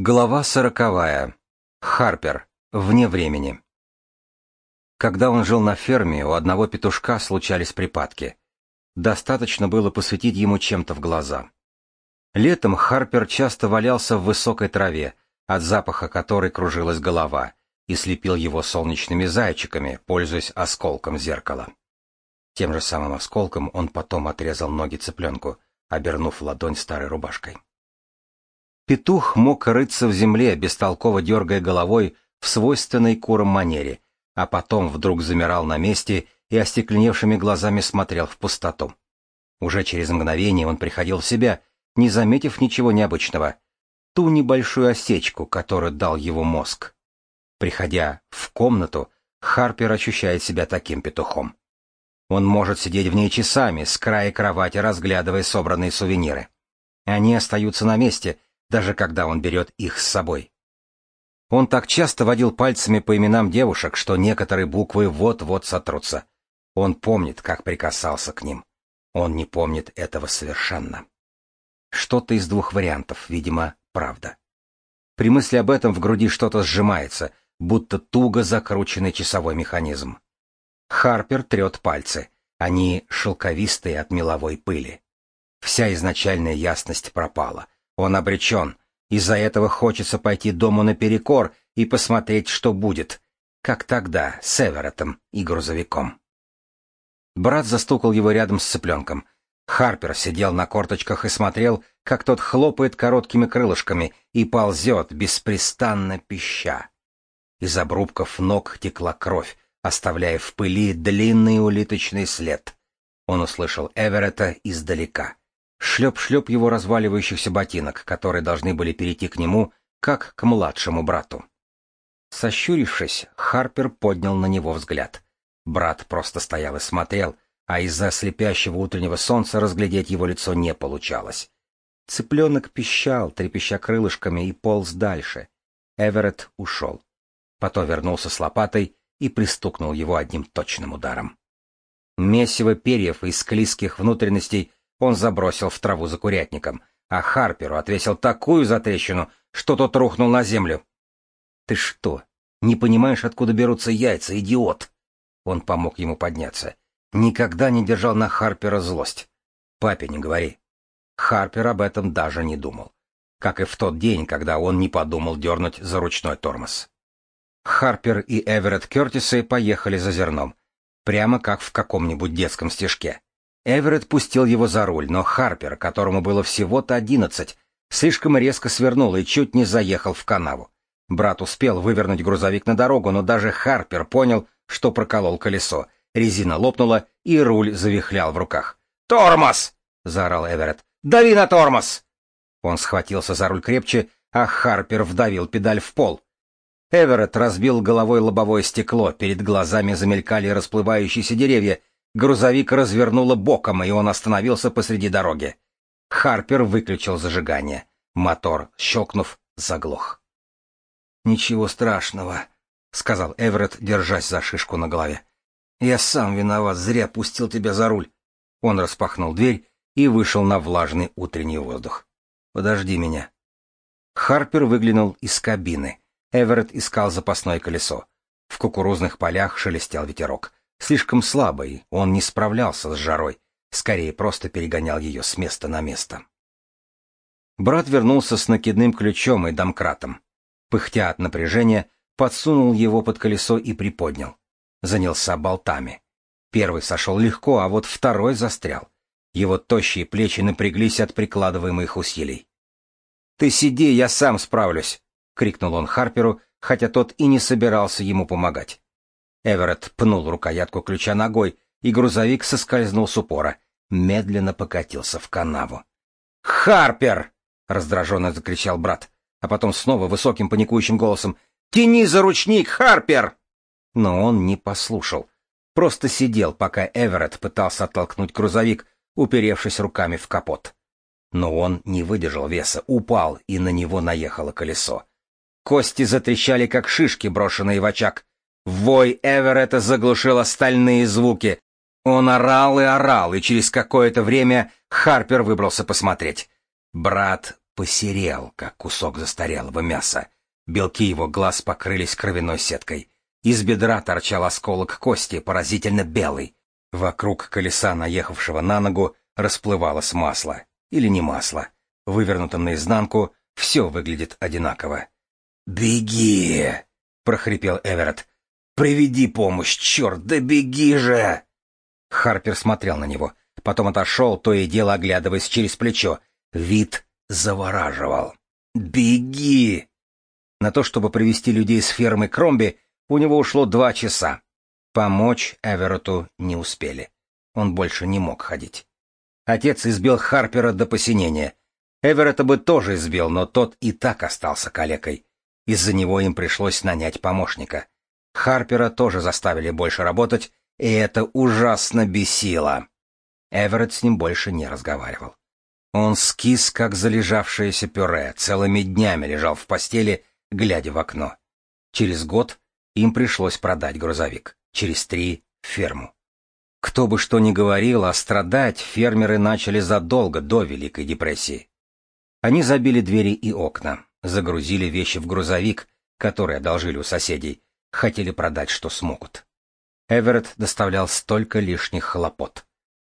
Глава сороковая. Харпер. Вне времени. Когда он жил на ферме, у одного петушка случались припадки. Достаточно было посветить ему чем-то в глаза. Летом Харпер часто валялся в высокой траве, от запаха которой кружилась голова, и слепил его солнечными зайчиками, пользуясь осколком зеркала. Тем же самым осколком он потом отрезал ноги цыпленку, обернув ладонь старой рубашкой. Петух мог рыться в земле, бестолково дергая головой в свойственной курам манере, а потом вдруг замирал на месте и остекленевшими глазами смотрел в пустоту. Уже через мгновение он приходил в себя, не заметив ничего необычного. Ту небольшую осечку, которую дал его мозг. Приходя в комнату, Харпер ощущает себя таким петухом. Он может сидеть в ней часами, с края кровати разглядывая собранные сувениры. Они остаются на месте — даже когда он берет их с собой. Он так часто водил пальцами по именам девушек, что некоторые буквы вот-вот сотрутся. Он помнит, как прикасался к ним. Он не помнит этого совершенно. Что-то из двух вариантов, видимо, правда. При мысли об этом в груди что-то сжимается, будто туго закрученный часовой механизм. Харпер трет пальцы. Они шелковистые от меловой пыли. Вся изначальная ясность пропала — он обречен. Из-за этого хочется пойти дому наперекор и посмотреть, что будет, как тогда с Эверетом и грузовиком. Брат застукал его рядом с цыпленком. Харпер сидел на корточках и смотрел, как тот хлопает короткими крылышками и ползет, беспрестанно пища. Из обрубков ног текла кровь, оставляя в пыли длинный улиточный след. Он услышал Эверета издалека. Шлеп-шлеп его разваливающихся ботинок, которые должны были перейти к нему, как к младшему брату. Сощурившись, Харпер поднял на него взгляд. Брат просто стоял и смотрел, а из-за слепящего утреннего солнца разглядеть его лицо не получалось. Цыпленок пищал, трепеща крылышками, и полз дальше. Эверетт ушел. Потом вернулся с лопатой и пристукнул его одним точным ударом. Месиво перьев и склизких внутренностей он забросил в траву за курятником, а Харперу отвесил такую затрещину, что тот рухнул на землю. «Ты что, не понимаешь, откуда берутся яйца, идиот?» Он помог ему подняться. Никогда не держал на Харпера злость. «Папе не говори». Харпер об этом даже не думал. Как и в тот день, когда он не подумал дернуть за ручной тормоз. Харпер и Эверетт Кертисы поехали за зерном. Прямо как в каком-нибудь детском стежке. Эверетт пустил его за руль, но Харпер, которому было всего-то одиннадцать, слишком резко свернул и чуть не заехал в канаву. Брат успел вывернуть грузовик на дорогу, но даже Харпер понял, что проколол колесо. Резина лопнула, и руль завихлял в руках. «Тормоз!» — заорал Эверетт. «Дави на тормоз!» Он схватился за руль крепче, а Харпер вдавил педаль в пол. Эверетт разбил головой лобовое стекло, перед глазами замелькали расплывающиеся деревья, Грузовик развернуло боком, и он остановился посреди дороги. Харпер выключил зажигание. Мотор, щелкнув, заглох. «Ничего страшного», — сказал Эверетт, держась за шишку на голове. «Я сам виноват, зря пустил тебя за руль». Он распахнул дверь и вышел на влажный утренний воздух. «Подожди меня». Харпер выглянул из кабины. Эверетт искал запасное колесо. В кукурузных полях шелестел ветерок. Слишком слабый, он не справлялся с жарой, скорее просто перегонял ее с места на место. Брат вернулся с накидным ключом и домкратом. Пыхтя от напряжения, подсунул его под колесо и приподнял. Занялся болтами. Первый сошел легко, а вот второй застрял. Его тощие плечи напряглись от прикладываемых усилий. «Ты сиди, я сам справлюсь!» — крикнул он Харперу, хотя тот и не собирался ему помогать. Эверетт пнул рукоятку ключа ногой, и грузовик соскользнул с упора, медленно покатился в канаву. «Харпер!» — раздраженно закричал брат, а потом снова высоким паникующим голосом «Тяни за ручник, Харпер!» Но он не послушал. Просто сидел, пока Эверетт пытался оттолкнуть грузовик, уперевшись руками в капот. Но он не выдержал веса, упал, и на него наехало колесо. Кости затрещали, как шишки, брошенные в очаг. Вой Эверетта заглушил остальные звуки. Он орал и орал, и через какое-то время Харпер выбрался посмотреть. Брат посерел, как кусок застарелого мяса. Белки его глаз покрылись кровяной сеткой. Из бедра торчал осколок кости, поразительно белый. Вокруг колеса, наехавшего на ногу, расплывалось масло. Или не масло. Вывернутым наизнанку, все выглядит одинаково. «Беги!» — прохрипел Эверетт. «Приведи помощь, черт, да беги же!» Харпер смотрел на него, потом отошел, то и дело оглядываясь через плечо. Вид завораживал. «Беги!» На то, чтобы привести людей с фермы Кромби, у него ушло два часа. Помочь Эверету не успели. Он больше не мог ходить. Отец избил Харпера до посинения. Эверетта бы тоже избил, но тот и так остался калекой. Из-за него им пришлось нанять помощника. Харпера тоже заставили больше работать, и это ужасно бесило. Эверетт с ним больше не разговаривал. Он скис, как залежавшееся пюре, целыми днями лежал в постели, глядя в окно. Через год им пришлось продать грузовик, через три — ферму. Кто бы что ни говорил, а страдать фермеры начали задолго до Великой депрессии. Они забили двери и окна, загрузили вещи в грузовик, который одолжили у соседей, хотели продать, что смогут. Эверетт доставлял столько лишних хлопот.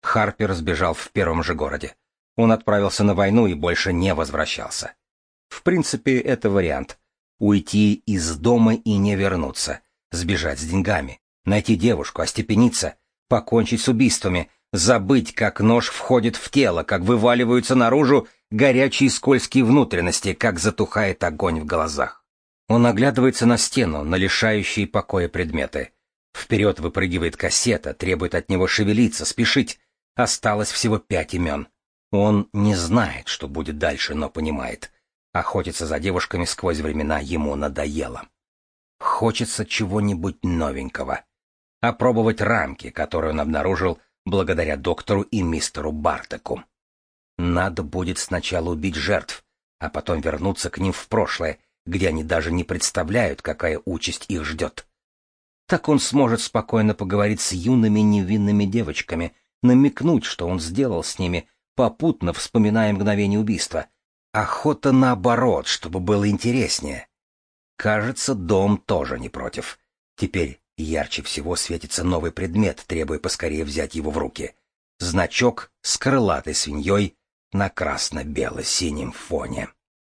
Харпер сбежал в первом же городе. Он отправился на войну и больше не возвращался. В принципе, это вариант. Уйти из дома и не вернуться, сбежать с деньгами, найти девушку, остепениться, покончить с убийствами, забыть, как нож входит в тело, как вываливаются наружу горячие скользкие внутренности, как затухает огонь в глазах. Он оглядывается на стену, на лишающие покоя предметы. Вперед выпрыгивает кассета, требует от него шевелиться, спешить. Осталось всего пять имен. Он не знает, что будет дальше, но понимает. Охотиться за девушками сквозь времена ему надоело. Хочется чего-нибудь новенького. Опробовать рамки, которые он обнаружил благодаря доктору и мистеру Бартеку. Надо будет сначала убить жертв, а потом вернуться к ним в прошлое, где они даже не представляют, какая участь их ждет. Так он сможет спокойно поговорить с юными невинными девочками, намекнуть, что он сделал с ними, попутно вспоминая мгновение убийства. Охота наоборот, чтобы было интереснее. Кажется, дом тоже не против. Теперь ярче всего светится новый предмет, требуя поскорее взять его в руки. Значок с крылатой свиньей на красно-бело-синем фоне.